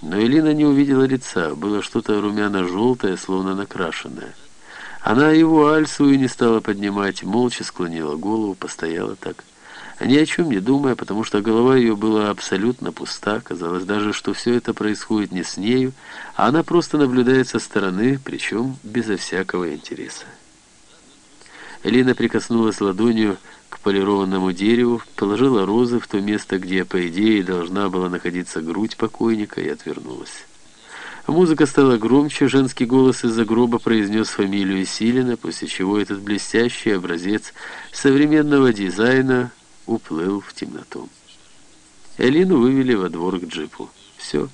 Но Элина не увидела лица, было что-то румяно-желтое, словно накрашенное. Она его альсу и не стала поднимать, молча склонила голову, постояла так. Ни о чем не думая, потому что голова ее была абсолютно пуста, казалось даже, что все это происходит не с нею, а она просто наблюдает со стороны, причем безо всякого интереса. Элина прикоснулась ладонью к полированному дереву, положила розы в то место, где, по идее, должна была находиться грудь покойника, и отвернулась. Музыка стала громче, женский голос из-за гроба произнес фамилию Силина, после чего этот блестящий образец современного дизайна уплыл в темноту. Элину вывели во двор к джипу. Все.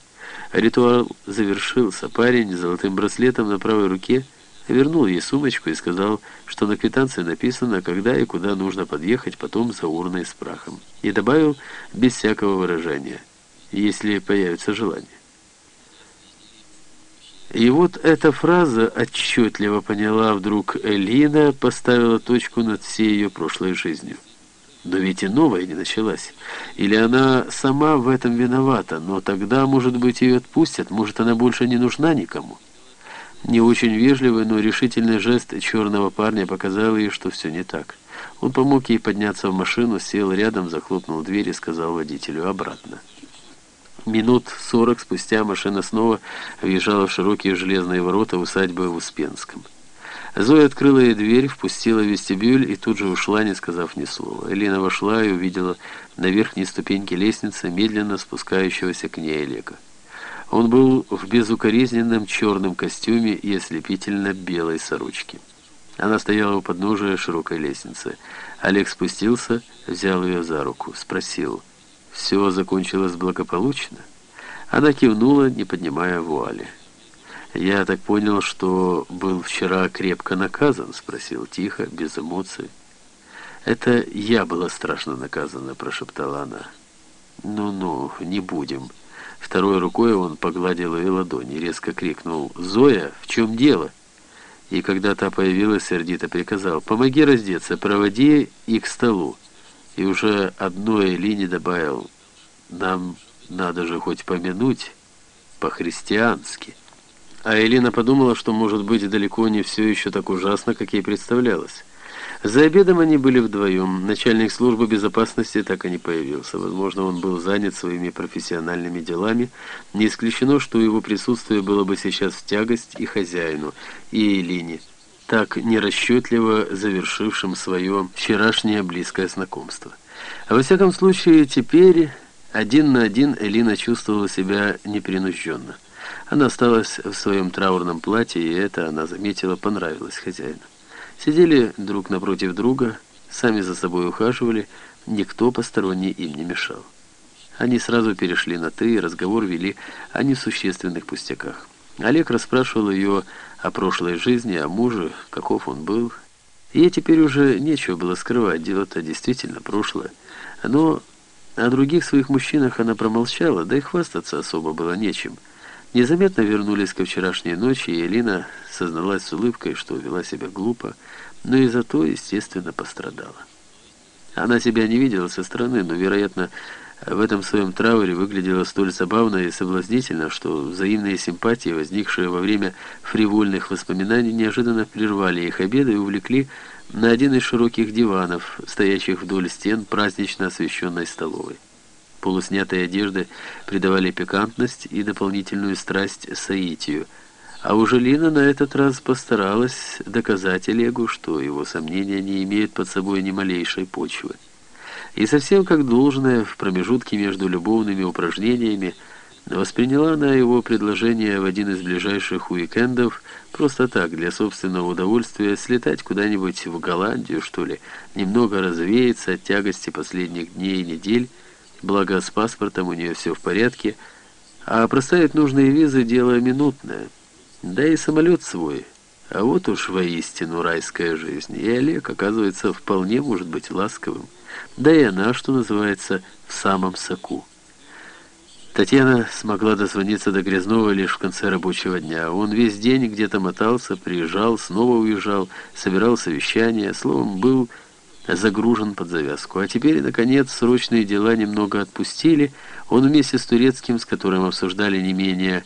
Ритуал завершился. Парень с золотым браслетом на правой руке вернул ей сумочку и сказал, что на квитанции написано, когда и куда нужно подъехать потом за урной с прахом. И добавил без всякого выражения, если появится желание. И вот эта фраза отчетливо поняла вдруг Элина, поставила точку над всей ее прошлой жизнью. Но ведь и новая не началась. Или она сама в этом виновата, но тогда, может быть, ее отпустят, может, она больше не нужна никому. Не очень вежливый, но решительный жест черного парня показал ей, что все не так. Он помог ей подняться в машину, сел рядом, захлопнул дверь и сказал водителю «обратно». Минут сорок спустя машина снова въезжала в широкие железные ворота усадьбы в Успенском. Зоя открыла ей дверь, впустила вестибюль и тут же ушла, не сказав ни слова. Элина вошла и увидела на верхней ступеньке лестницы медленно спускающегося к ней Олега. Он был в безукоризненном черном костюме и ослепительно белой сорочке. Она стояла у подножия широкой лестницы. Олег спустился, взял ее за руку, спросил — все закончилось благополучно? Она кивнула, не поднимая вуали. «Я так понял, что был вчера крепко наказан?» — спросил тихо, без эмоций. «Это я была страшно наказана», — прошептала она. «Ну-ну, не будем». Второй рукой он погладил ее ладони, резко крикнул «Зоя, в чем дело?» И когда та появилась, сердито приказал «Помоги раздеться, проводи их к столу» и уже одной линии добавил «Нам надо же хоть помянуть по-христиански». А Элина подумала, что, может быть, далеко не все еще так ужасно, как ей представлялось. За обедом они были вдвоем. Начальник службы безопасности так и не появился. Возможно, он был занят своими профессиональными делами. Не исключено, что его присутствие было бы сейчас в тягость и хозяину, и Элине так нерасчетливо завершившим свое вчерашнее близкое знакомство. А во всяком случае, теперь один на один Элина чувствовала себя непринужденно. Она осталась в своем траурном платье, и это, она заметила, понравилось хозяину. Сидели друг напротив друга, сами за собой ухаживали, никто посторонний им не мешал. Они сразу перешли на «ты», и разговор вели о несущественных пустяках. Олег расспрашивал ее о прошлой жизни, о муже, каков он был. Ей теперь уже нечего было скрывать, дело-то действительно прошлое. Но о других своих мужчинах она промолчала, да и хвастаться особо было нечем. Незаметно вернулись ко вчерашней ночи, и Элина созналась с улыбкой, что вела себя глупо, но и зато, естественно, пострадала. Она себя не видела со стороны, но, вероятно, в этом своем трауре выглядело столь забавно и соблазнительно, что взаимные симпатии, возникшие во время фривольных воспоминаний, неожиданно прервали их обеды и увлекли на один из широких диванов, стоящих вдоль стен празднично освещенной столовой. Полуснятые одежды придавали пикантность и дополнительную страсть соитию, а уже Лина на этот раз постаралась доказать Олегу, что его сомнения не имеют под собой ни малейшей почвы. И совсем как должное в промежутке между любовными упражнениями восприняла она его предложение в один из ближайших уикендов просто так, для собственного удовольствия, слетать куда-нибудь в Голландию, что ли, немного развеяться от тягости последних дней и недель, благо с паспортом у нее все в порядке, а проставить нужные визы – дело минутное. Да и самолет свой. А вот уж воистину райская жизнь. И Олег, оказывается, вполне может быть ласковым да и она, что называется, в самом соку. Татьяна смогла дозвониться до Грязнова лишь в конце рабочего дня. Он весь день где-то мотался, приезжал, снова уезжал, собирал совещания, словом, был загружен под завязку. А теперь, наконец, срочные дела немного отпустили. Он вместе с Турецким, с которым обсуждали не менее